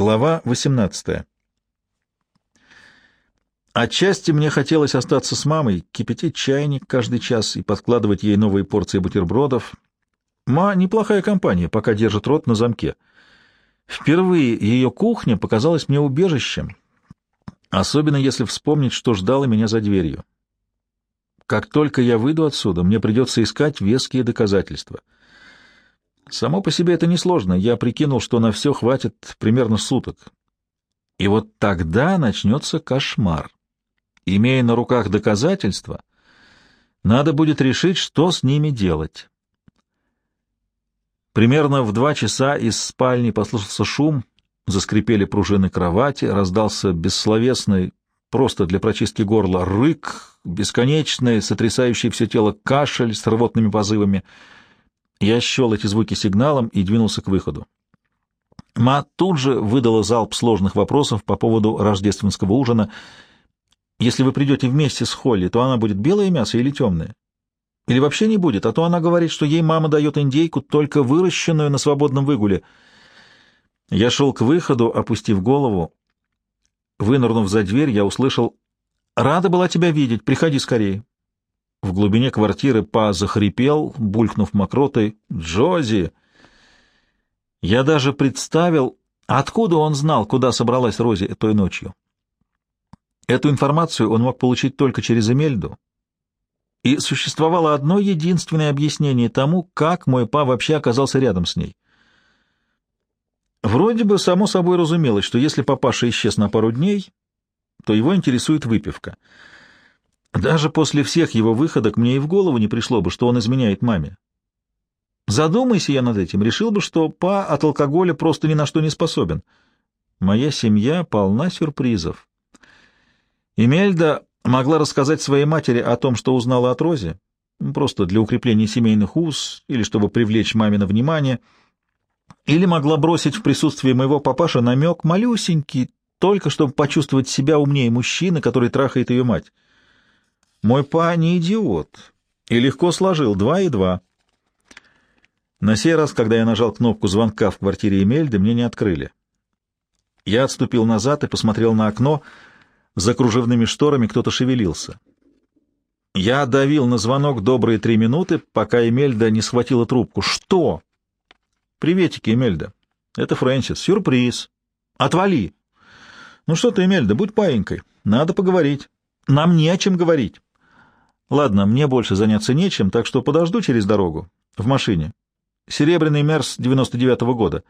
Глава 18. Отчасти мне хотелось остаться с мамой, кипятить чайник каждый час и подкладывать ей новые порции бутербродов. Ма — неплохая компания, пока держит рот на замке. Впервые ее кухня показалась мне убежищем, особенно если вспомнить, что ждало меня за дверью. Как только я выйду отсюда, мне придется искать веские доказательства — Само по себе это несложно. Я прикинул, что на все хватит примерно суток. И вот тогда начнется кошмар. Имея на руках доказательства, надо будет решить, что с ними делать. Примерно в два часа из спальни послышался шум, заскрипели пружины кровати, раздался бессловесный, просто для прочистки горла, рык, бесконечный, сотрясающий все тело кашель с рвотными позывами — я счел эти звуки сигналом и двинулся к выходу. Ма тут же выдала залп сложных вопросов по поводу рождественского ужина. Если вы придете вместе с Холли, то она будет белое мясо или темное? Или вообще не будет, а то она говорит, что ей мама дает индейку, только выращенную на свободном выгуле. Я шел к выходу, опустив голову. Вынырнув за дверь, я услышал «Рада была тебя видеть, приходи скорее». В глубине квартиры Па захрипел, булькнув мокротой. «Джози!» Я даже представил, откуда он знал, куда собралась Рози той ночью. Эту информацию он мог получить только через Эмельду. И существовало одно единственное объяснение тому, как мой Па вообще оказался рядом с ней. Вроде бы само собой разумелось, что если папаша исчез на пару дней, то его интересует выпивка — даже после всех его выходок мне и в голову не пришло бы, что он изменяет маме. Задумайся я над этим, решил бы, что Па от алкоголя просто ни на что не способен. Моя семья полна сюрпризов. Эмельда могла рассказать своей матери о том, что узнала от Рози, просто для укрепления семейных уз или чтобы привлечь мамино внимание, или могла бросить в присутствии моего папаша намек малюсенький, только чтобы почувствовать себя умнее мужчины, который трахает ее мать. Мой па не идиот и легко сложил два и два. На сей раз, когда я нажал кнопку звонка в квартире Эмельды, мне не открыли. Я отступил назад и посмотрел на окно. За кружевными шторами кто-то шевелился. Я давил на звонок добрые три минуты, пока Эмельда не схватила трубку. «Что?» «Приветики, Эмельда. Это Фрэнсис. Сюрприз. Отвали!» «Ну что ты, Эмельда, будь паинькой. Надо поговорить. Нам не о чем говорить». Ладно, мне больше заняться нечем, так что подожду через дорогу, в машине. Серебряный Мерс 99-го года.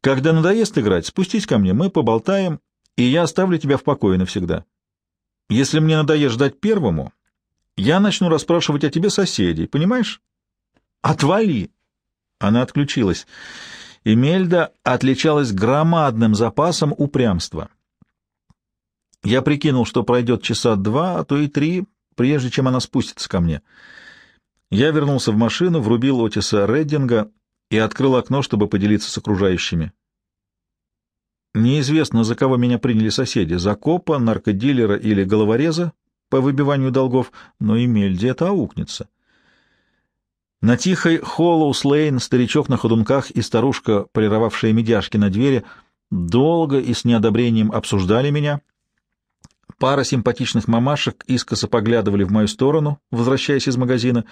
Когда надоест играть, спустись ко мне, мы поболтаем, и я оставлю тебя в покое навсегда. Если мне надоест ждать первому, я начну расспрашивать о тебе соседей, понимаешь? Отвали! Она отключилась. Эмельда отличалась громадным запасом упрямства. Я прикинул, что пройдет часа два, а то и три, прежде чем она спустится ко мне. Я вернулся в машину, врубил Отиса Реддинга и открыл окно, чтобы поделиться с окружающими. Неизвестно, за кого меня приняли соседи, за копа, наркодилера или головореза по выбиванию долгов, но и Мельди это аукнется. На тихой Холлоус-Лейн старичок на ходунках и старушка, полировавшая медяшки на двери, долго и с неодобрением обсуждали меня, Пара симпатичных мамашек искоса поглядывали в мою сторону, возвращаясь из магазина.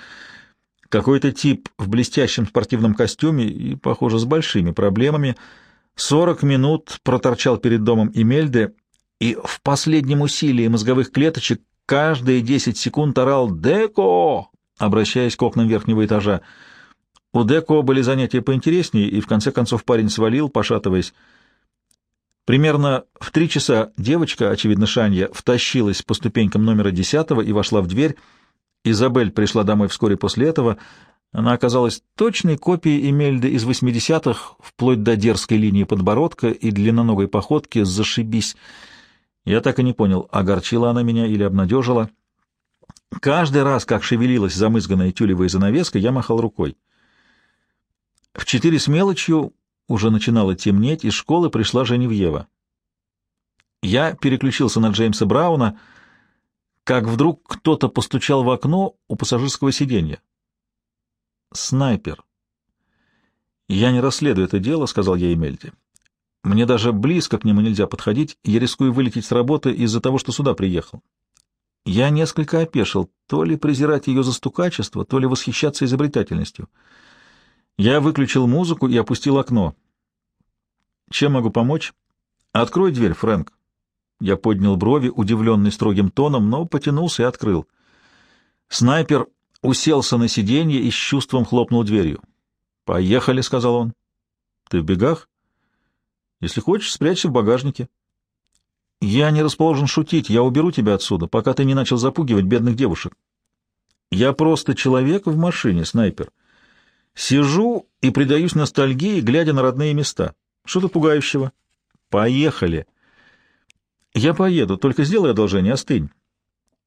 Какой-то тип в блестящем спортивном костюме и, похоже, с большими проблемами, сорок минут проторчал перед домом Эмельды и в последнем усилии мозговых клеточек каждые десять секунд орал «Деко!», обращаясь к окнам верхнего этажа. У Деко были занятия поинтереснее, и в конце концов парень свалил, пошатываясь. Примерно в три часа девочка, очевидно, Шанья, втащилась по ступенькам номера десятого и вошла в дверь. Изабель пришла домой вскоре после этого. Она оказалась точной копией Эмельды из восьмидесятых, вплоть до дерзкой линии подбородка и длинноногой походки «зашибись». Я так и не понял, огорчила она меня или обнадежила. Каждый раз, как шевелилась замызганная тюлевая занавеска, я махал рукой. В четыре с мелочью уже начинало темнеть, из школы пришла Женевьева. Я переключился на Джеймса Брауна, как вдруг кто-то постучал в окно у пассажирского сиденья. «Снайпер». «Я не расследую это дело», — сказал я Эмельде. Мне даже близко к нему нельзя подходить, я рискую вылететь с работы из-за того, что сюда приехал. Я несколько опешил, то ли презирать ее за стукачество, то ли восхищаться изобретательностью. Я выключил музыку и опустил окно. «Чем могу помочь?» «Открой дверь, Фрэнк». Я поднял брови, удивленный строгим тоном, но потянулся и открыл. Снайпер уселся на сиденье и с чувством хлопнул дверью. «Поехали», — сказал он. «Ты в бегах?» «Если хочешь, спрячься в багажнике». «Я не расположен шутить, я уберу тебя отсюда, пока ты не начал запугивать бедных девушек». «Я просто человек в машине, снайпер. Сижу и предаюсь ностальгии, глядя на родные места. Что тут пугающего?» «Поехали!» «Я поеду, только сделай одолжение, остынь.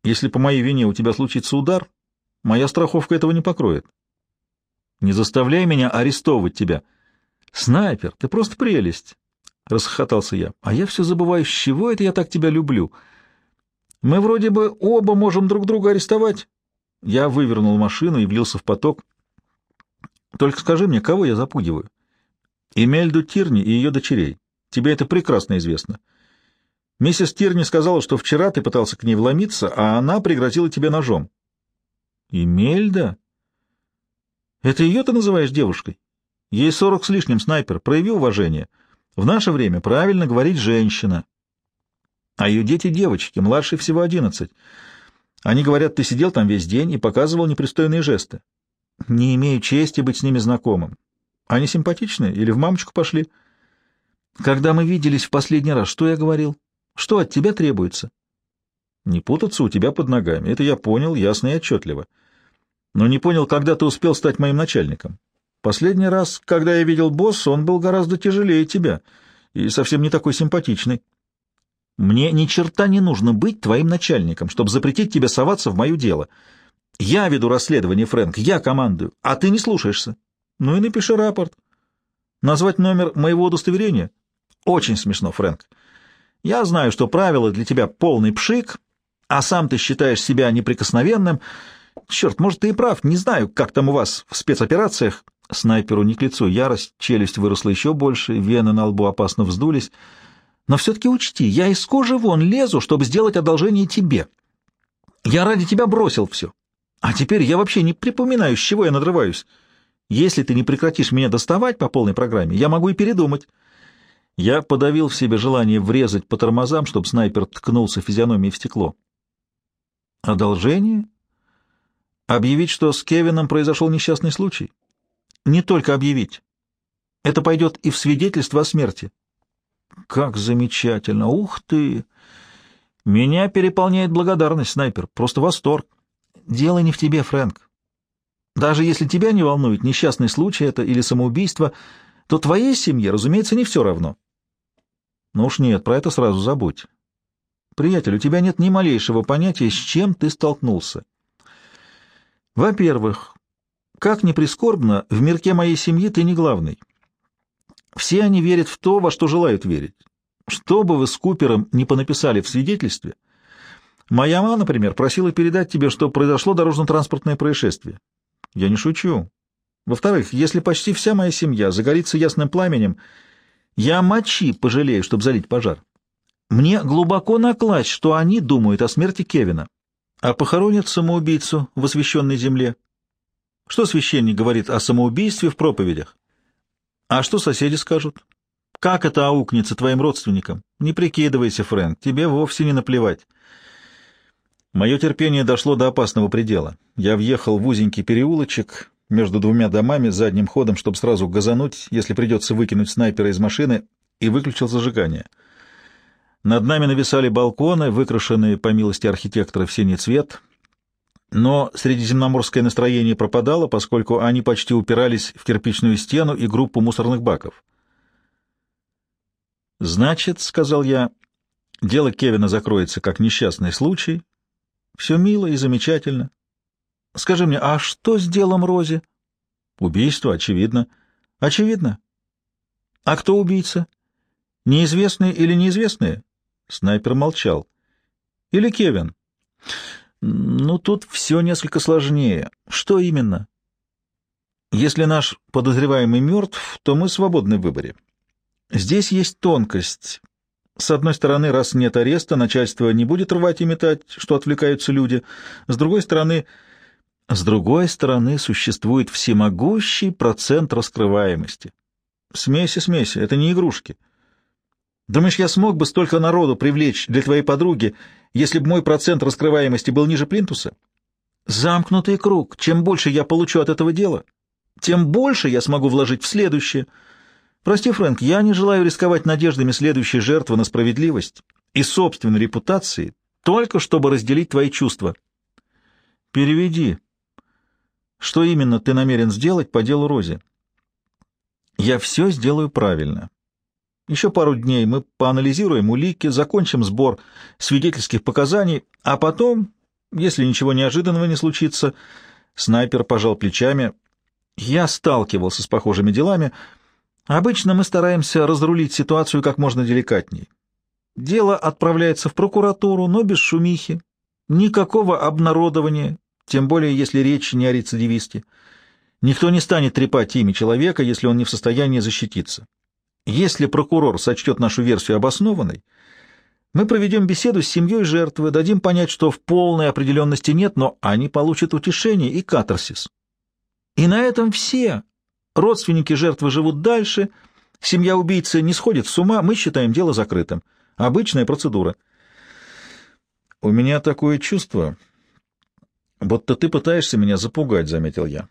Если по моей вине у тебя случится удар, моя страховка этого не покроет. Не заставляй меня арестовывать тебя. Снайпер, ты просто прелесть!» — расхохотался я. «А я все забываю, с чего это я так тебя люблю? Мы вроде бы оба можем друг друга арестовать». Я вывернул машину и влился в поток. «Только скажи мне, кого я запугиваю?» «Эмельду Тирни и ее дочерей. Тебе это прекрасно известно. Миссис Тирни сказала, что вчера ты пытался к ней вломиться, а она пригрозила тебе ножом». «Эмельда? Это ее ты называешь девушкой? Ей сорок с лишним, снайпер. Прояви уважение». В наше время правильно говорить «женщина». А ее дети — девочки, младше всего одиннадцать. Они говорят, ты сидел там весь день и показывал непристойные жесты. Не имею чести быть с ними знакомым. Они симпатичные или в мамочку пошли? Когда мы виделись в последний раз, что я говорил? Что от тебя требуется? Не путаться у тебя под ногами. Это я понял ясно и отчетливо. Но не понял, когда ты успел стать моим начальником. Последний раз, когда я видел босса, он был гораздо тяжелее тебя и совсем не такой симпатичный. Мне ни черта не нужно быть твоим начальником, чтобы запретить тебе соваться в мое дело. Я веду расследование, Фрэнк, я командую, а ты не слушаешься. Ну и напиши рапорт. Назвать номер моего удостоверения? Очень смешно, Фрэнк. Я знаю, что правила для тебя полный пшик, а сам ты считаешь себя неприкосновенным. Черт, может, ты и прав, не знаю, как там у вас в спецоперациях, Снайперу не к лицу ярость, челюсть выросла еще больше, вены на лбу опасно вздулись. Но все-таки учти, я из кожи вон лезу, чтобы сделать одолжение тебе. Я ради тебя бросил все. А теперь я вообще не припоминаю, с чего я надрываюсь. Если ты не прекратишь меня доставать по полной программе, я могу и передумать. Я подавил в себе желание врезать по тормозам, чтобы снайпер ткнулся физиономией в стекло. Одолжение? Объявить, что с Кевином произошел несчастный случай? не только объявить. Это пойдет и в свидетельство о смерти. Как замечательно! Ух ты! Меня переполняет благодарность, снайпер. Просто восторг. Дело не в тебе, Фрэнк. Даже если тебя не волнует несчастный случай это или самоубийство, то твоей семье, разумеется, не все равно. Ну уж нет, про это сразу забудь. Приятель, у тебя нет ни малейшего понятия, с чем ты столкнулся. Во-первых, как ни прискорбно, в мирке моей семьи ты не главный. Все они верят в то, во что желают верить. Что бы вы с Купером не понаписали в свидетельстве, моя мама, например, просила передать тебе, что произошло дорожно-транспортное происшествие. Я не шучу. Во-вторых, если почти вся моя семья загорится ясным пламенем, я мочи пожалею, чтобы залить пожар. Мне глубоко накласть, что они думают о смерти Кевина, а похоронят самоубийцу в освященной земле. Что священник говорит о самоубийстве в проповедях? А что соседи скажут? Как это аукнется твоим родственникам? Не прикидывайся, Фрэнк, тебе вовсе не наплевать. Мое терпение дошло до опасного предела. Я въехал в узенький переулочек между двумя домами задним ходом, чтобы сразу газануть, если придется выкинуть снайпера из машины, и выключил зажигание. Над нами нависали балконы, выкрашенные, по милости архитектора, в синий цвет — но средиземноморское настроение пропадало, поскольку они почти упирались в кирпичную стену и группу мусорных баков. «Значит, — сказал я, — дело Кевина закроется как несчастный случай. Все мило и замечательно. Скажи мне, а что с делом Рози?» «Убийство, очевидно». «Очевидно. А кто убийца? Неизвестные или неизвестные?» Снайпер молчал. «Или Кевин?» Ну, тут все несколько сложнее. Что именно? Если наш подозреваемый мертв, то мы свободны в выборе. Здесь есть тонкость. С одной стороны, раз нет ареста, начальство не будет рвать и метать, что отвлекаются люди. С другой стороны... С другой стороны, существует всемогущий процент раскрываемости. Смеси, смеси, это не игрушки. Думаешь, я смог бы столько народу привлечь для твоей подруги, если бы мой процент раскрываемости был ниже плинтуса? Замкнутый круг. Чем больше я получу от этого дела, тем больше я смогу вложить в следующее. Прости, Фрэнк, я не желаю рисковать надеждами следующей жертвы на справедливость и собственной репутации, только чтобы разделить твои чувства. Переведи. Что именно ты намерен сделать по делу Рози? Я все сделаю правильно. Еще пару дней мы поанализируем улики, закончим сбор свидетельских показаний, а потом, если ничего неожиданного не случится, снайпер пожал плечами. Я сталкивался с похожими делами. Обычно мы стараемся разрулить ситуацию как можно деликатней. Дело отправляется в прокуратуру, но без шумихи. Никакого обнародования, тем более если речь не о рецидивисте. Никто не станет трепать имя человека, если он не в состоянии защититься. Если прокурор сочтет нашу версию обоснованной, мы проведем беседу с семьей жертвы, дадим понять, что в полной определенности нет, но они получат утешение и катарсис. И на этом все. Родственники жертвы живут дальше, семья убийцы не сходит с ума, мы считаем дело закрытым. Обычная процедура. У меня такое чувство, будто ты пытаешься меня запугать, — заметил я.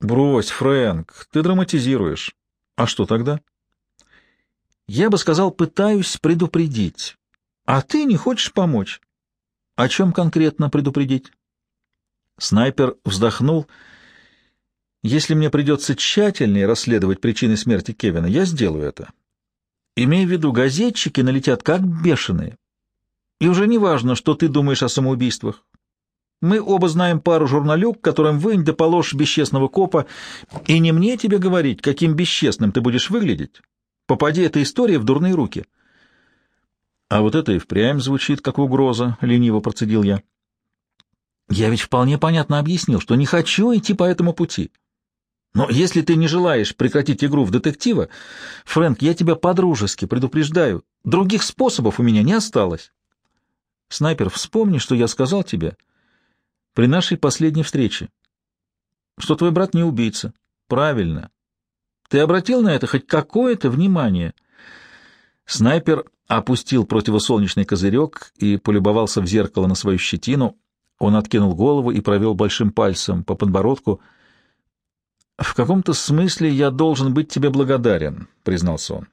Брось, Фрэнк, ты драматизируешь. А что тогда? Я бы сказал, пытаюсь предупредить. А ты не хочешь помочь. О чем конкретно предупредить? Снайпер вздохнул. Если мне придется тщательнее расследовать причины смерти Кевина, я сделаю это. Имей в виду, газетчики налетят как бешеные. И уже не важно, что ты думаешь о самоубийствах. Мы оба знаем пару журналюк, которым вынь да положь бесчестного копа, и не мне тебе говорить, каким бесчестным ты будешь выглядеть. Попади эта история в дурные руки. А вот это и впрямь звучит как угроза, — лениво процедил я. Я ведь вполне понятно объяснил, что не хочу идти по этому пути. Но если ты не желаешь прекратить игру в детектива, Фрэнк, я тебя по-дружески предупреждаю, других способов у меня не осталось. Снайпер, вспомни, что я сказал тебе при нашей последней встрече. Что твой брат не убийца. Правильно. Ты обратил на это хоть какое-то внимание? Снайпер опустил противосолнечный козырек и полюбовался в зеркало на свою щетину. Он откинул голову и провел большим пальцем по подбородку. «В каком-то смысле я должен быть тебе благодарен», — признался он.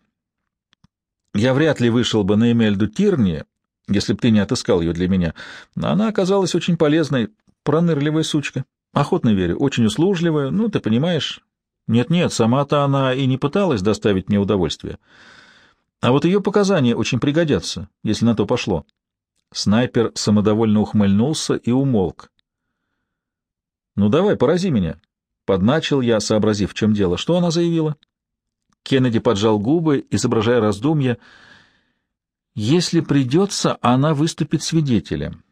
«Я вряд ли вышел бы на Эмельду Тирни, если б ты не отыскал ее для меня. Она оказалась очень полезной. Пронырливая сучка. Охотно верю, очень услужливая, ну, ты понимаешь. Нет-нет, сама-то она и не пыталась доставить мне удовольствие. А вот ее показания очень пригодятся, если на то пошло. Снайпер самодовольно ухмыльнулся и умолк. «Ну давай, порази меня», — подначил я, сообразив, в чем дело. Что она заявила? Кеннеди поджал губы, изображая раздумья. «Если придется, она выступит свидетелем.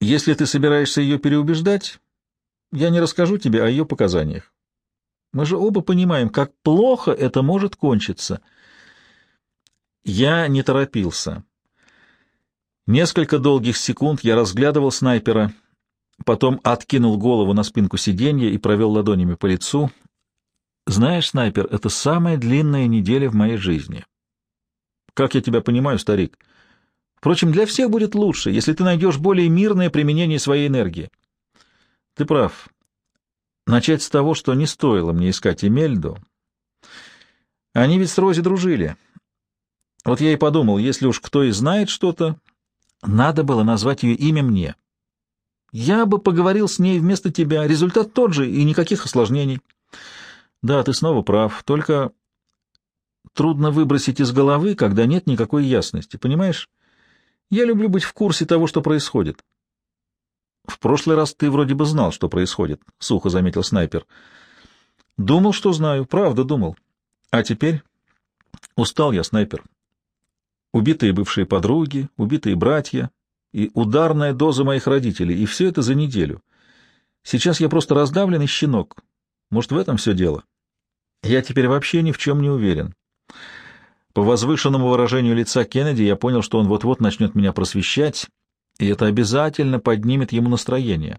Если ты собираешься ее переубеждать, я не расскажу тебе о ее показаниях. Мы же оба понимаем, как плохо это может кончиться. Я не торопился. Несколько долгих секунд я разглядывал снайпера, потом откинул голову на спинку сиденья и провел ладонями по лицу. Знаешь, снайпер, это самая длинная неделя в моей жизни. Как я тебя понимаю, старик? — Впрочем, для всех будет лучше, если ты найдешь более мирное применение своей энергии. Ты прав. Начать с того, что не стоило мне искать Эмельду. Они ведь с Рози дружили. Вот я и подумал, если уж кто и знает что-то, надо было назвать ее имя мне. Я бы поговорил с ней вместо тебя. Результат тот же, и никаких осложнений. Да, ты снова прав, только трудно выбросить из головы, когда нет никакой ясности, понимаешь? Я люблю быть в курсе того, что происходит. — В прошлый раз ты вроде бы знал, что происходит, — сухо заметил снайпер. — Думал, что знаю, правда думал. А теперь... Устал я, снайпер. Убитые бывшие подруги, убитые братья и ударная доза моих родителей, и все это за неделю. Сейчас я просто раздавленный щенок. Может, в этом все дело? Я теперь вообще ни в чем не уверен. По возвышенному выражению лица Кеннеди я понял, что он вот-вот начнет меня просвещать, и это обязательно поднимет ему настроение.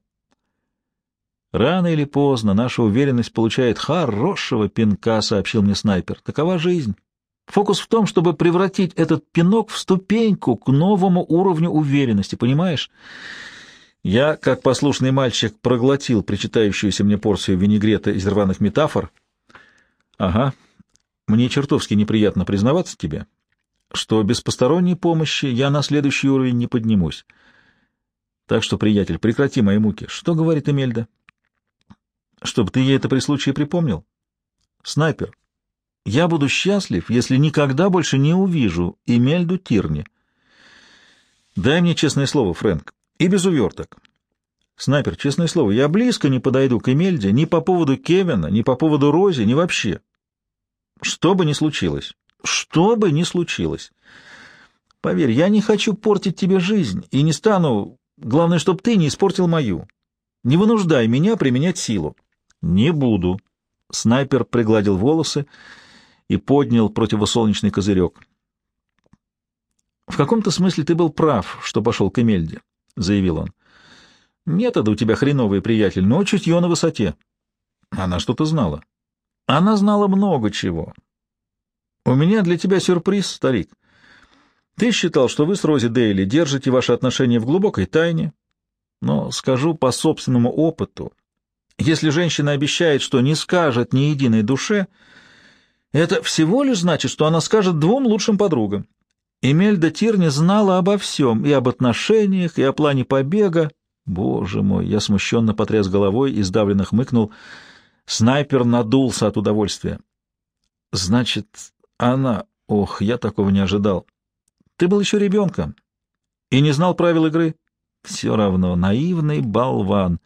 Рано или поздно наша уверенность получает хорошего пинка, сообщил мне снайпер. Такова жизнь. Фокус в том, чтобы превратить этот пинок в ступеньку к новому уровню уверенности, понимаешь? Я, как послушный мальчик, проглотил причитающуюся мне порцию винегрета из рваных метафор. Ага, мне чертовски неприятно признаваться тебе, что без посторонней помощи я на следующий уровень не поднимусь. Так что, приятель, прекрати мои муки. Что говорит Эмельда? Чтобы ты ей это при случае припомнил? Снайпер, я буду счастлив, если никогда больше не увижу Эмельду Тирни. Дай мне честное слово, Фрэнк, и без уверток. Снайпер, честное слово, я близко не подойду к Эмельде ни по поводу Кевина, ни по поводу Рози, ни вообще. Что бы ни случилось. Что бы ни случилось. Поверь, я не хочу портить тебе жизнь и не стану... Главное, чтобы ты не испортил мою. Не вынуждай меня применять силу. Не буду. Снайпер пригладил волосы и поднял противосолнечный козырек. В каком-то смысле ты был прав, что пошел к Эмельде, заявил он. Методы у тебя хреновые, приятель, но чутье на высоте. Она что-то знала. Она знала много чего. У меня для тебя сюрприз, старик. Ты считал, что вы с Рози Дейли держите ваши отношения в глубокой тайне, но скажу по собственному опыту, если женщина обещает, что не скажет ни единой душе, это всего лишь значит, что она скажет двум лучшим подругам. Эмельда Тирни знала обо всем, и об отношениях, и о плане побега. Боже мой, я смущенно потряс головой и сдавленно хмыкнул. Снайпер надулся от удовольствия. Значит, она... Ох, я такого не ожидал. Ты был еще ребенком и не знал правил игры. Все равно, наивный болван.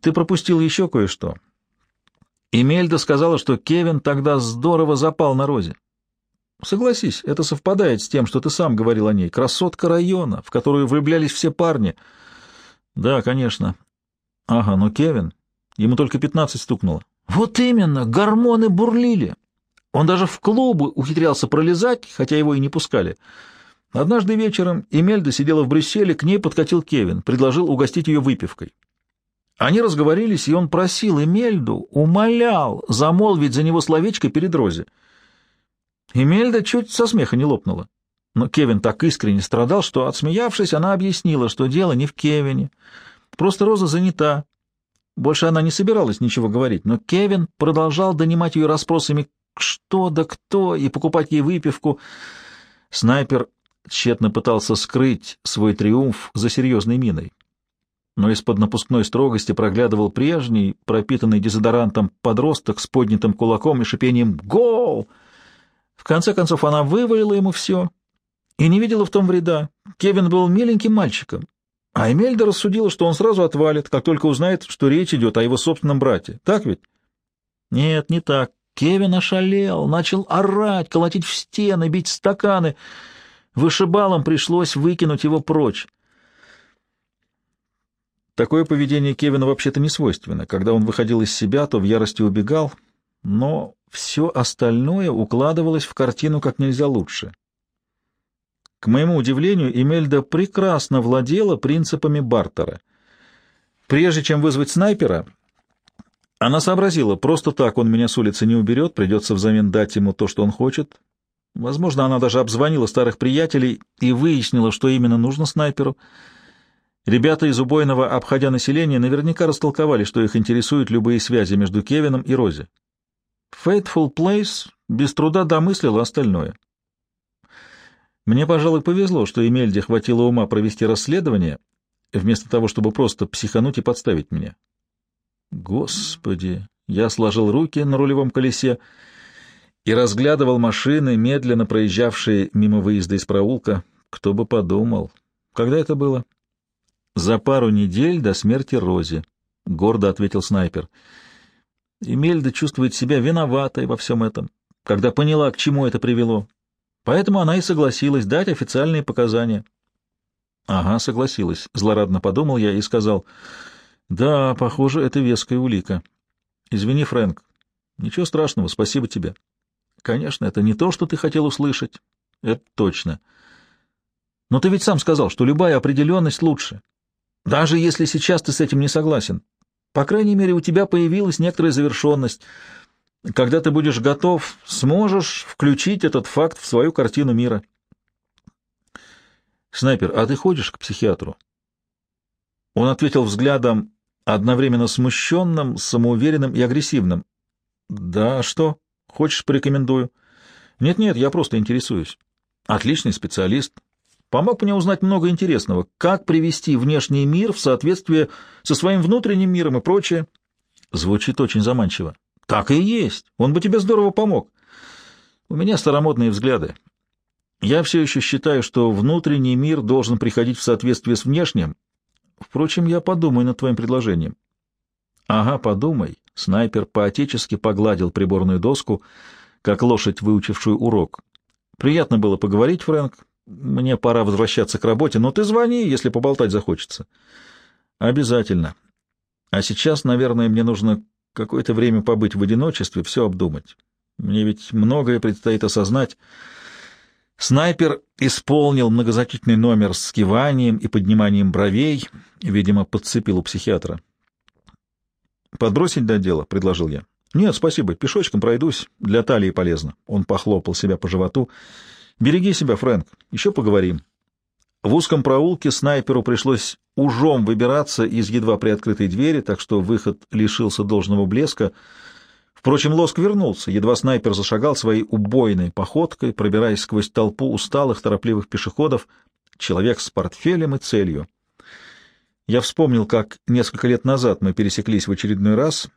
Ты пропустил еще кое-что. Эмельда сказала, что Кевин тогда здорово запал на Розе. Согласись, это совпадает с тем, что ты сам говорил о ней. Красотка района, в которую влюблялись все парни. Да, конечно. Ага, но Кевин... Ему только пятнадцать стукнуло. Вот именно, гормоны бурлили. Он даже в клубы ухитрялся пролезать, хотя его и не пускали. Однажды вечером Эмельда сидела в Брюсселе, к ней подкатил Кевин, предложил угостить ее выпивкой. Они разговорились, и он просил Эмельду, умолял замолвить за него словечко перед Розе. Эмельда чуть со смеха не лопнула. Но Кевин так искренне страдал, что, отсмеявшись, она объяснила, что дело не в Кевине. Просто Роза занята. Больше она не собиралась ничего говорить, но Кевин продолжал донимать ее расспросами «что да кто» и покупать ей выпивку. Снайпер тщетно пытался скрыть свой триумф за серьезной миной но из-под напускной строгости проглядывал прежний, пропитанный дезодорантом подросток с поднятым кулаком и шипением «Гол!». В конце концов она вывалила ему все и не видела в том вреда. Кевин был миленьким мальчиком, а Эмельда рассудила, что он сразу отвалит, как только узнает, что речь идет о его собственном брате. Так ведь? Нет, не так. Кевин ошалел, начал орать, колотить в стены, бить стаканы. Вышибалом пришлось выкинуть его прочь. Такое поведение Кевина вообще-то не свойственно. Когда он выходил из себя, то в ярости убегал, но все остальное укладывалось в картину как нельзя лучше. К моему удивлению, Эмельда прекрасно владела принципами бартера. Прежде чем вызвать снайпера, она сообразила, просто так он меня с улицы не уберет, придется взамен дать ему то, что он хочет. Возможно, она даже обзвонила старых приятелей и выяснила, что именно нужно снайперу — Ребята из убойного, обходя население, наверняка растолковали, что их интересуют любые связи между Кевином и Рози. Faithful Place без труда домыслил остальное. Мне, пожалуй, повезло, что Эмельде хватило ума провести расследование, вместо того, чтобы просто психануть и подставить меня. Господи! Я сложил руки на рулевом колесе и разглядывал машины, медленно проезжавшие мимо выезда из проулка. Кто бы подумал. Когда это было? — «За пару недель до смерти Рози», — гордо ответил снайпер. Эмельда чувствует себя виноватой во всем этом, когда поняла, к чему это привело. Поэтому она и согласилась дать официальные показания. «Ага, согласилась», — злорадно подумал я и сказал. «Да, похоже, это веская улика. Извини, Фрэнк. Ничего страшного, спасибо тебе». Конечно, это не то, что ты хотел услышать. Это точно. Но ты ведь сам сказал, что любая определенность лучше. Даже если сейчас ты с этим не согласен. По крайней мере, у тебя появилась некоторая завершенность. Когда ты будешь готов, сможешь включить этот факт в свою картину мира. Снайпер, а ты ходишь к психиатру? Он ответил взглядом одновременно смущенным, самоуверенным и агрессивным. Да, что? Хочешь, порекомендую? Нет-нет, я просто интересуюсь. Отличный специалист. Помог мне узнать много интересного. Как привести внешний мир в соответствие со своим внутренним миром и прочее. Звучит очень заманчиво. Так и есть. Он бы тебе здорово помог. У меня старомодные взгляды. Я все еще считаю, что внутренний мир должен приходить в соответствие с внешним. Впрочем, я подумаю над твоим предложением. Ага, подумай. Снайпер по-отечески погладил приборную доску, как лошадь, выучившую урок. Приятно было поговорить, Фрэнк. Мне пора возвращаться к работе, но ты звони, если поболтать захочется. Обязательно. А сейчас, наверное, мне нужно какое-то время побыть в одиночестве, все обдумать. Мне ведь многое предстоит осознать. Снайпер исполнил многозначительный номер с киванием и подниманием бровей, видимо, подцепил у психиатра. «Подбросить до дела?» — предложил я. «Нет, спасибо, пешочком пройдусь, для талии полезно». Он похлопал себя по животу. «Береги себя, Фрэнк, еще поговорим». В узком проулке снайперу пришлось ужом выбираться из едва приоткрытой двери, так что выход лишился должного блеска. Впрочем, лоск вернулся, едва снайпер зашагал своей убойной походкой, пробираясь сквозь толпу усталых, торопливых пешеходов, человек с портфелем и целью. Я вспомнил, как несколько лет назад мы пересеклись в очередной раз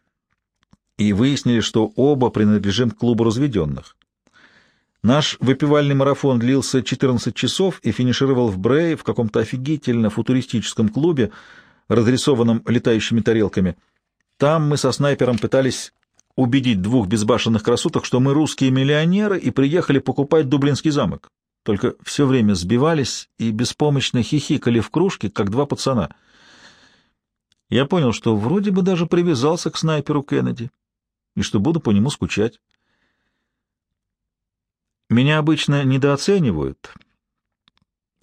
и выяснили, что оба принадлежим к клубу разведенных. Наш выпивальный марафон длился 14 часов и финишировал в Брее в каком-то офигительно футуристическом клубе, разрисованном летающими тарелками. Там мы со снайпером пытались убедить двух безбашенных красоток, что мы русские миллионеры и приехали покупать Дублинский замок. Только все время сбивались и беспомощно хихикали в кружке, как два пацана. Я понял, что вроде бы даже привязался к снайперу Кеннеди и что буду по нему скучать. Меня обычно недооценивают,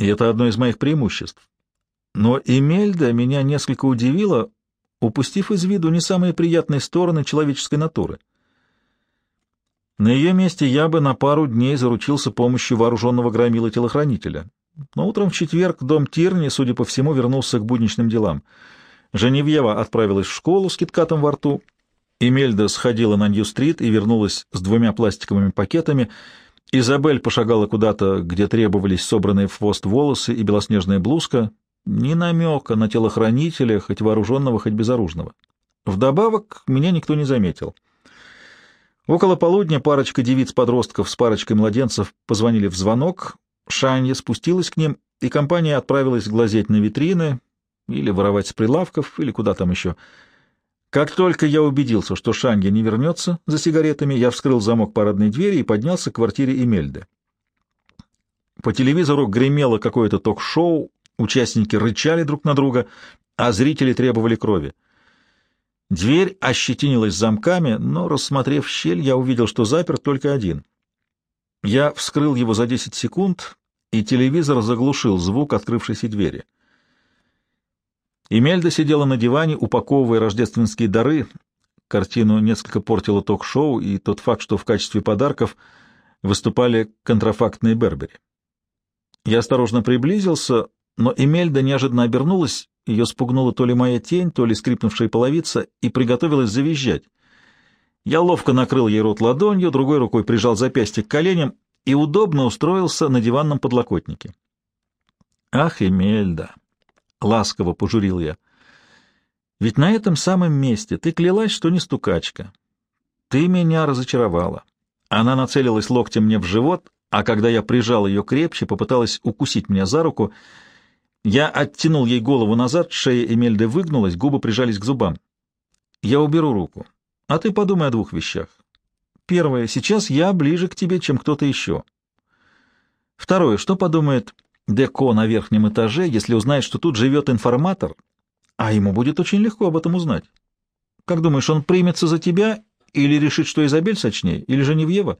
и это одно из моих преимуществ. Но Эмельда меня несколько удивила, упустив из виду не самые приятные стороны человеческой натуры. На ее месте я бы на пару дней заручился помощью вооруженного громила-телохранителя. Но утром в четверг дом Тирни, судя по всему, вернулся к будничным делам. Женевьева отправилась в школу с киткатом во рту. Эмельда сходила на Нью-стрит и вернулась с двумя пластиковыми пакетами — Изабель пошагала куда-то, где требовались собранные в хвост волосы и белоснежная блузка, ни намека на телохранителя, хоть вооруженного, хоть безоружного. Вдобавок меня никто не заметил. Около полудня парочка девиц-подростков с парочкой младенцев позвонили в звонок, Шанья спустилась к ним, и компания отправилась глазеть на витрины или воровать с прилавков, или куда там еще — как только я убедился, что Шанги не вернется за сигаретами, я вскрыл замок парадной двери и поднялся к квартире Эмельды. По телевизору гремело какое-то ток-шоу, участники рычали друг на друга, а зрители требовали крови. Дверь ощетинилась замками, но, рассмотрев щель, я увидел, что запер только один. Я вскрыл его за 10 секунд, и телевизор заглушил звук открывшейся двери. Эмельда сидела на диване, упаковывая рождественские дары. Картину несколько портило ток-шоу и тот факт, что в качестве подарков выступали контрафактные Бербери. Я осторожно приблизился, но Эмельда неожиданно обернулась, ее спугнула то ли моя тень, то ли скрипнувшая половица, и приготовилась завизжать. Я ловко накрыл ей рот ладонью, другой рукой прижал запястье к коленям и удобно устроился на диванном подлокотнике. Ах, Эмельда! Ласково пожурил я. Ведь на этом самом месте ты клялась, что не стукачка. Ты меня разочаровала. Она нацелилась локтем мне в живот, а когда я прижал ее крепче, попыталась укусить меня за руку. Я оттянул ей голову назад, шея Эмельды выгнулась, губы прижались к зубам. Я уберу руку. А ты подумай о двух вещах. Первое. Сейчас я ближе к тебе, чем кто-то еще. Второе. Что подумает Деко на верхнем этаже, если узнает, что тут живет информатор, а ему будет очень легко об этом узнать. Как думаешь, он примется за тебя или решит, что Изабель сочнее, или Женевьева?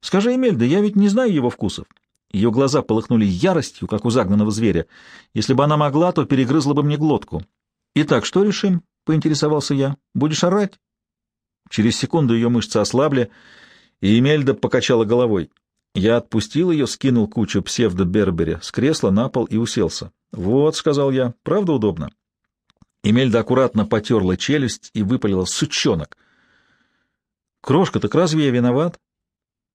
Скажи, Эмельда, я ведь не знаю его вкусов. Ее глаза полыхнули яростью, как у загнанного зверя. Если бы она могла, то перегрызла бы мне глотку. «Итак, что решим?» — поинтересовался я. «Будешь орать?» Через секунду ее мышцы ослабли, и Эмельда покачала головой. Я отпустил ее, скинул кучу псевдо-бербери с кресла на пол и уселся. «Вот», — сказал я, — «правда удобно?» Эмельда аккуратно потерла челюсть и выпалила «сучонок». «Крошка, так разве я виноват?»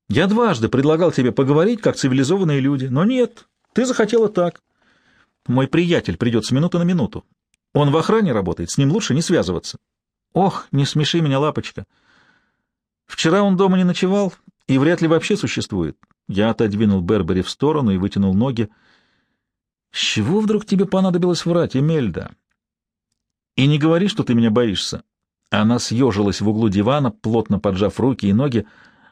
«Я дважды предлагал тебе поговорить, как цивилизованные люди, но нет, ты захотела так. Мой приятель придет с минуты на минуту. Он в охране работает, с ним лучше не связываться». «Ох, не смеши меня, лапочка. Вчера он дома не ночевал и вряд ли вообще существует». Я отодвинул Бербери в сторону и вытянул ноги. «С чего вдруг тебе понадобилось врать, Эмельда?» И не говори, что ты меня боишься. Она съежилась в углу дивана, плотно поджав руки и ноги,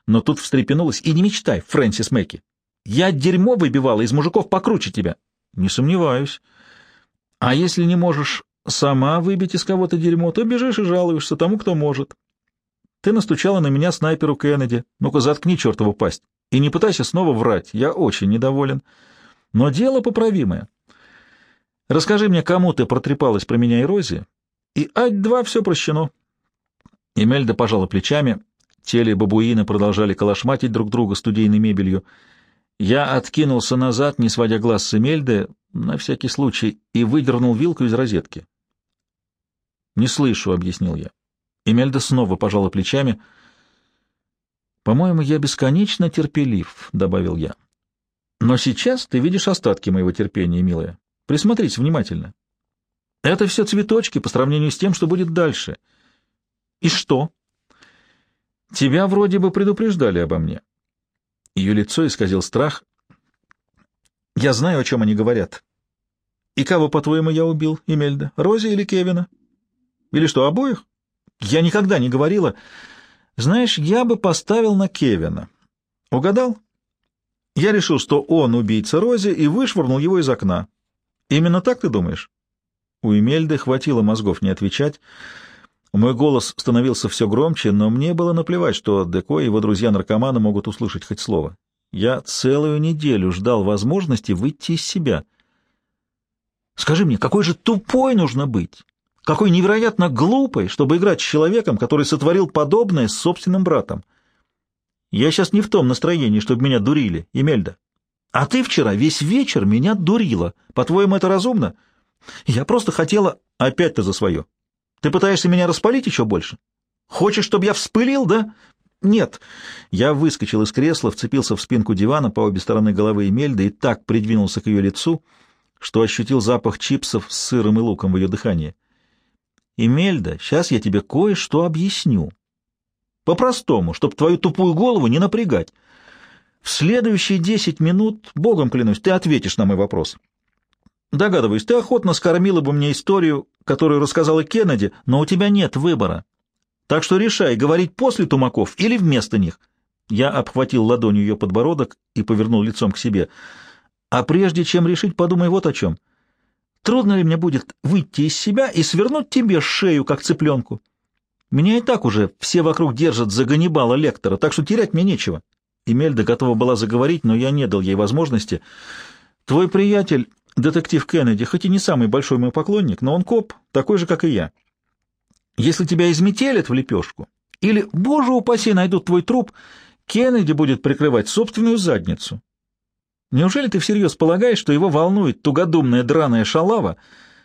но тут встрепенулась. И не мечтай, Фрэнсис Мэкки. Я дерьмо выбивала из мужиков покруче тебя. Не сомневаюсь. А если не можешь сама выбить из кого-то дерьмо, то бежишь и жалуешься тому, кто может. Ты настучала на меня снайперу Кеннеди. Ну-ка, заткни чертову пасть. И не пытайся снова врать. Я очень недоволен. Но дело поправимое. Расскажи мне, кому ты протрепалась про меня и Рози, и ать-два все прощено. Эмельда пожала плечами. Теле бабуины продолжали колошматить друг друга студийной мебелью. Я откинулся назад, не сводя глаз с Эмельды, на всякий случай, и выдернул вилку из розетки. «Не слышу», — объяснил я. Эмельда снова пожала плечами. «По-моему, я бесконечно терпелив», — добавил я. «Но сейчас ты видишь остатки моего терпения, милая. Присмотрись внимательно. Это все цветочки по сравнению с тем, что будет дальше. И что? Тебя вроде бы предупреждали обо мне. Ее лицо исказил страх. Я знаю, о чем они говорят. И кого, по-твоему, я убил, Эмельда? Рози или Кевина? Или что, обоих? Я никогда не говорила. Знаешь, я бы поставил на Кевина. Угадал? Я решил, что он убийца Рози, и вышвырнул его из окна. Именно так ты думаешь? У Эмельды хватило мозгов не отвечать. Мой голос становился все громче, но мне было наплевать, что Деко и его друзья-наркоманы могут услышать хоть слово. Я целую неделю ждал возможности выйти из себя. Скажи мне, какой же тупой нужно быть? Какой невероятно глупой, чтобы играть с человеком, который сотворил подобное с собственным братом? Я сейчас не в том настроении, чтобы меня дурили, Емельда. А ты вчера весь вечер меня дурила. По-твоему, это разумно?» Я просто хотела... Опять ты за свое. Ты пытаешься меня распалить еще больше? Хочешь, чтобы я вспылил, да? Нет. Я выскочил из кресла, вцепился в спинку дивана по обе стороны головы Эмельды и так придвинулся к ее лицу, что ощутил запах чипсов с сыром и луком в ее дыхании. Эмельда, сейчас я тебе кое-что объясню. По-простому, чтобы твою тупую голову не напрягать. В следующие десять минут, богом клянусь, ты ответишь на мой вопрос. Догадываюсь, ты охотно скормила бы мне историю, которую рассказала Кеннеди, но у тебя нет выбора. Так что решай, говорить после тумаков или вместо них. Я обхватил ладонью ее подбородок и повернул лицом к себе. А прежде чем решить, подумай вот о чем. Трудно ли мне будет выйти из себя и свернуть тебе шею, как цыпленку? Меня и так уже все вокруг держат за Ганнибала Лектора, так что терять мне нечего. Эмельда готова была заговорить, но я не дал ей возможности. Твой приятель Детектив Кеннеди, хоть и не самый большой мой поклонник, но он коп, такой же, как и я. Если тебя изметелят в лепешку, или, боже упаси, найдут твой труп, Кеннеди будет прикрывать собственную задницу. Неужели ты всерьез полагаешь, что его волнует тугодумная драная шалава,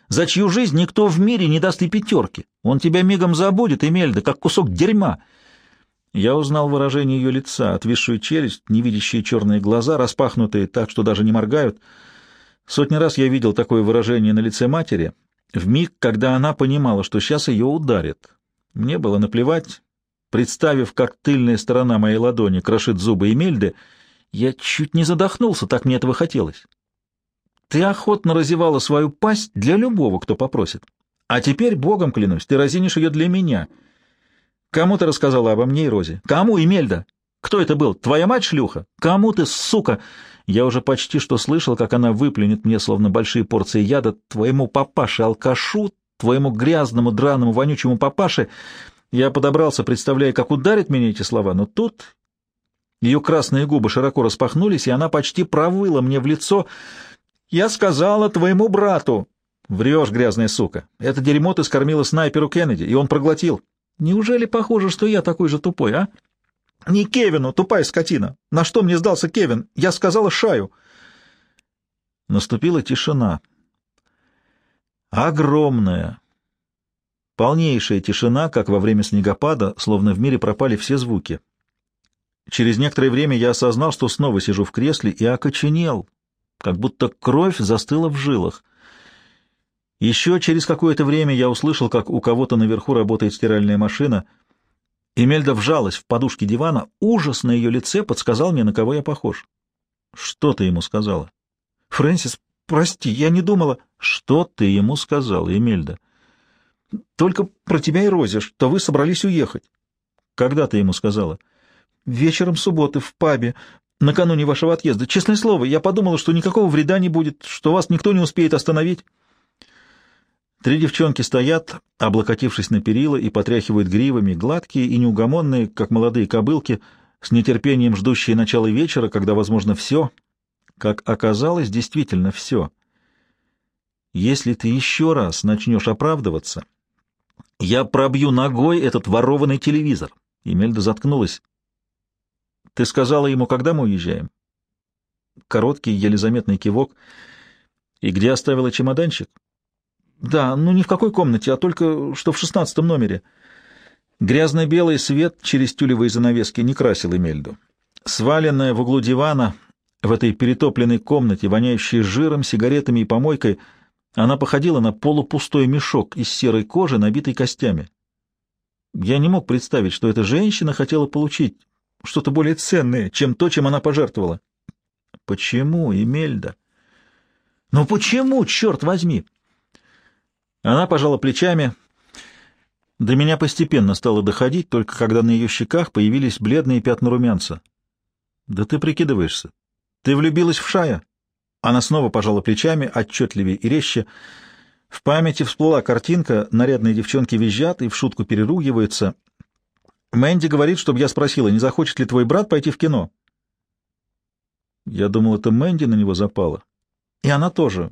за чью жизнь никто в мире не даст и пятерки? Он тебя мигом забудет, Эмельда, как кусок дерьма. Я узнал выражение ее лица, отвисшую челюсть, невидящие черные глаза, распахнутые так, что даже не моргают — Сотни раз я видел такое выражение на лице матери, в миг, когда она понимала, что сейчас ее ударит. Мне было наплевать. Представив, как тыльная сторона моей ладони крошит зубы Эмельды, я чуть не задохнулся, так мне этого хотелось. Ты охотно разевала свою пасть для любого, кто попросит. А теперь, богом клянусь, ты разинишь ее для меня. Кому ты рассказала обо мне и Розе? Кому, Эмельда? Кто это был? Твоя мать, шлюха? Кому ты, сука? Я уже почти что слышал, как она выплюнет мне, словно большие порции яда, твоему папаше-алкашу, твоему грязному, драному, вонючему папаше. Я подобрался, представляя, как ударит меня эти слова, но тут Ее красные губы широко распахнулись, и она почти провыла мне в лицо. «Я сказала твоему брату!» «Врешь, грязная сука! Это дерьмо ты скормила снайперу Кеннеди, и он проглотил. Неужели похоже, что я такой же тупой, а?» «Не Кевину, тупая скотина! На что мне сдался Кевин? Я сказала Шаю!» Наступила тишина. Огромная, полнейшая тишина, как во время снегопада, словно в мире пропали все звуки. Через некоторое время я осознал, что снова сижу в кресле и окоченел, как будто кровь застыла в жилах. Еще через какое-то время я услышал, как у кого-то наверху работает стиральная машина. Эмельда вжалась в подушки дивана. Ужас на ее лице подсказал мне, на кого я похож. «Что ты ему сказала?» «Фрэнсис, прости, я не думала...» «Что ты ему сказала, Эмельда?» «Только про тебя и Рози, что вы собрались уехать». «Когда ты ему сказала?» Вечером субботы в пабе, накануне вашего отъезда. Честное слово, я подумала, что никакого вреда не будет, что вас никто не успеет остановить. Три девчонки стоят, облокотившись на перила, и потряхивают гривами, гладкие и неугомонные, как молодые кобылки, с нетерпением ждущие начала вечера, когда, возможно, все, как оказалось, действительно все. Если ты еще раз начнешь оправдываться, я пробью ногой этот ворованный телевизор. Емельда заткнулась. Ты сказала ему, когда мы уезжаем? Короткий, еле заметный кивок. И где оставила чемоданчик? Да, ну не в какой комнате, а только что в шестнадцатом номере. Грязно-белый свет через тюлевые занавески не красил Эмельду. Сваленная в углу дивана, в этой перетопленной комнате, воняющей жиром, сигаретами и помойкой, она походила на полупустой мешок из серой кожи, набитый костями. Я не мог представить, что эта женщина хотела получить что-то более ценное, чем то, чем она пожертвовала. Почему, Эмельда? Ну почему, черт возьми? Она пожала плечами. До меня постепенно стало доходить, только когда на ее щеках появились бледные пятна румянца. Да ты прикидываешься. Ты влюбилась в Шая? Она снова пожала плечами, отчетливее и резче. В памяти всплыла картинка, нарядные девчонки визжат и в шутку переругиваются, Мэнди говорит, чтобы я спросила, не захочет ли твой брат пойти в кино. Я думал, это Мэнди на него запала. И она тоже.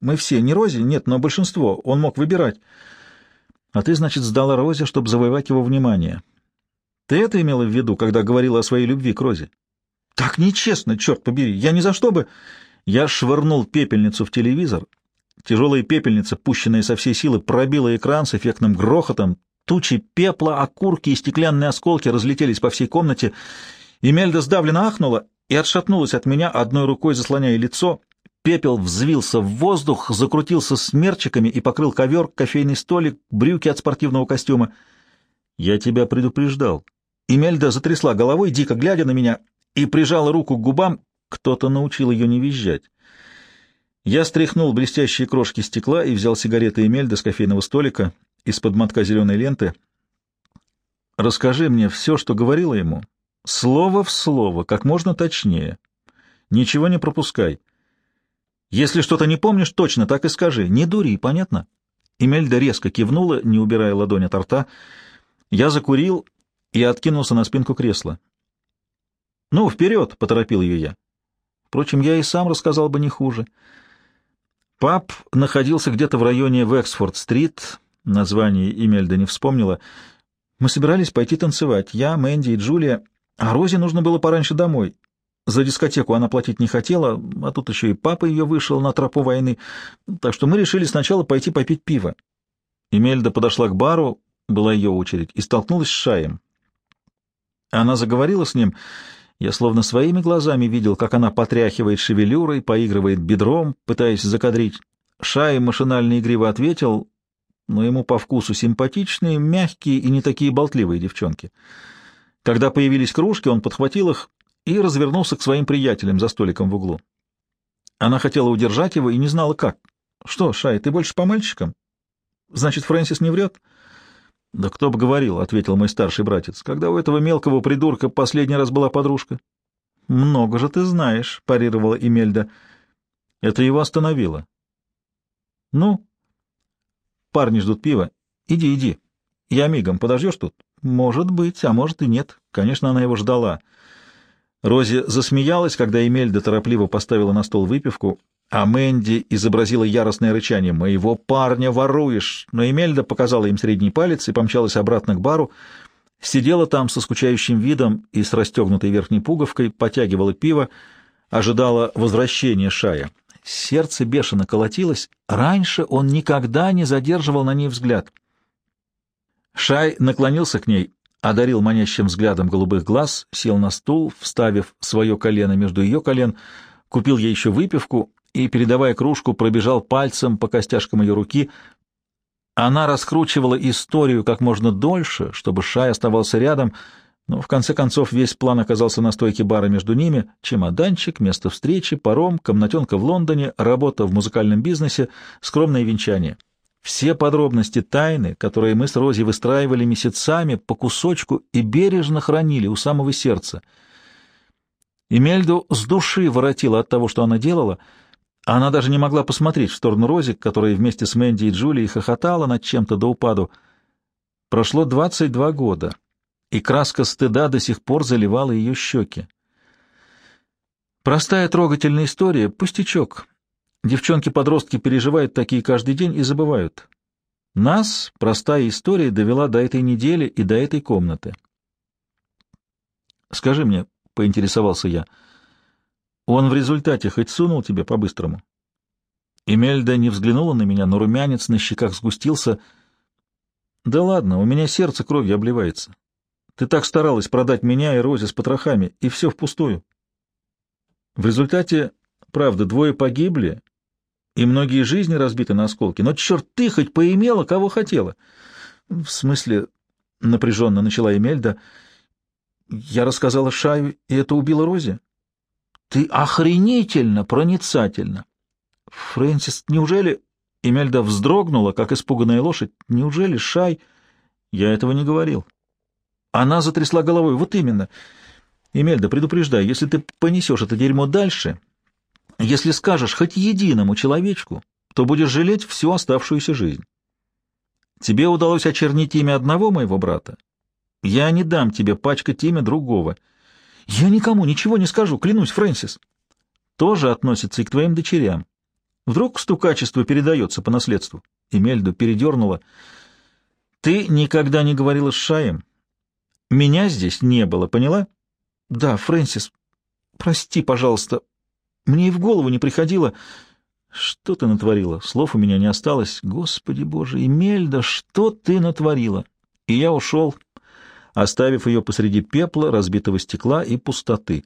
Мы все, не Рози, нет, но большинство. Он мог выбирать. А ты, значит, сдала Розе, чтобы завоевать его внимание. Ты это имела в виду, когда говорила о своей любви к Розе? Так нечестно, черт побери. Я ни за что бы... Я швырнул пепельницу в телевизор. Тяжелая пепельница, пущенная со всей силы, пробила экран с эффектным грохотом, Тучи пепла, окурки и стеклянные осколки разлетелись по всей комнате. Эмельда сдавленно ахнула и отшатнулась от меня, одной рукой заслоняя лицо. Пепел взвился в воздух, закрутился смерчиками и покрыл ковер, кофейный столик, брюки от спортивного костюма. «Я тебя предупреждал». Эмельда затрясла головой, дико глядя на меня, и прижала руку к губам. Кто-то научил ее не визжать. Я стряхнул блестящие крошки стекла и взял сигареты Эмельда с кофейного столика из-под мотка зеленой ленты. «Расскажи мне все, что говорила ему, слово в слово, как можно точнее. Ничего не пропускай. Если что-то не помнишь, точно так и скажи. Не дури, понятно?» Эмельда резко кивнула, не убирая ладонь от рта. Я закурил и откинулся на спинку кресла. «Ну, вперед!» — поторопил ее я. Впрочем, я и сам рассказал бы не хуже. Пап находился где-то в районе Вексфорд-стрит, Название Имельда не вспомнила. Мы собирались пойти танцевать. Я, Мэнди и Джулия. А Розе нужно было пораньше домой. За дискотеку она платить не хотела, а тут еще и папа ее вышел на тропу войны. Так что мы решили сначала пойти попить пиво. Эмельда подошла к бару, была ее очередь, и столкнулась с Шаем. Она заговорила с ним. Я словно своими глазами видел, как она потряхивает шевелюрой, поигрывает бедром, пытаясь закадрить. Шай машинально игриво ответил, но ему по вкусу симпатичные, мягкие и не такие болтливые девчонки. Когда появились кружки, он подхватил их и развернулся к своим приятелям за столиком в углу. Она хотела удержать его и не знала, как. — Что, Шай, ты больше по мальчикам? — Значит, Фрэнсис не врет? — Да кто бы говорил, — ответил мой старший братец, — когда у этого мелкого придурка последний раз была подружка. — Много же ты знаешь, — парировала Эмельда. Это его остановило. — Ну, Парни ждут пива. Иди, иди. Я мигом. Подождешь тут? Может быть, а может и нет. Конечно, она его ждала. Рози засмеялась, когда Эмельда торопливо поставила на стол выпивку, а Мэнди изобразила яростное рычание «Моего парня воруешь!» Но Эмельда показала им средний палец и помчалась обратно к бару, сидела там со скучающим видом и с расстегнутой верхней пуговкой, потягивала пиво, ожидала возвращения Шая. Сердце бешено колотилось. Раньше он никогда не задерживал на ней взгляд. Шай наклонился к ней, одарил манящим взглядом голубых глаз, сел на стул, вставив свое колено между ее колен, купил ей еще выпивку и, передавая кружку, пробежал пальцем по костяшкам ее руки. Она раскручивала историю как можно дольше, чтобы Шай оставался рядом, но в конце концов весь план оказался на стойке бара между ними. Чемоданчик, место встречи, паром, комнатенка в Лондоне, работа в музыкальном бизнесе, скромное венчание — все подробности тайны, которые мы с Рози выстраивали месяцами по кусочку и бережно хранили у самого сердца. Эмельду с души воротила от того, что она делала, она даже не могла посмотреть в сторону Рози, которая вместе с Мэнди и Джулией хохотала над чем-то до упаду. Прошло двадцать два года, и краска стыда до сих пор заливала ее щеки. Простая трогательная история — пустячок, Девчонки-подростки переживают такие каждый день и забывают. Нас простая история довела до этой недели и до этой комнаты. «Скажи мне», — поинтересовался я, — «он в результате хоть сунул тебе по-быстрому?» Эмельда не взглянула на меня, но румянец на щеках сгустился. «Да ладно, у меня сердце кровью обливается. Ты так старалась продать меня и Рози с потрохами, и все впустую». В результате, правда, двое погибли, и многие жизни разбиты на осколки. Но, черт, ты хоть поимела, кого хотела. — В смысле, — напряженно начала Эмельда, — я рассказала Шаю, и это убило Рози? — Ты охренительно проницательна. — Фрэнсис, неужели... Эмельда вздрогнула, как испуганная лошадь. Неужели Шай... Я этого не говорил. Она затрясла головой. Вот именно. Эмельда, предупреждай, если ты понесешь это дерьмо дальше, если скажешь хоть единому человечку, то будешь жалеть всю оставшуюся жизнь. Тебе удалось очернить имя одного моего брата. Я не дам тебе пачкать имя другого. Я никому ничего не скажу, клянусь, Фрэнсис. Тоже относится и к твоим дочерям. Вдруг стукачество передается по наследству. Эмельду передернула. Ты никогда не говорила с Шаем. Меня здесь не было, поняла? Да, Фрэнсис, прости, пожалуйста, мне и в голову не приходило... Что ты натворила? Слов у меня не осталось. Господи боже, Эмельда, что ты натворила? И я ушел, оставив ее посреди пепла, разбитого стекла и пустоты.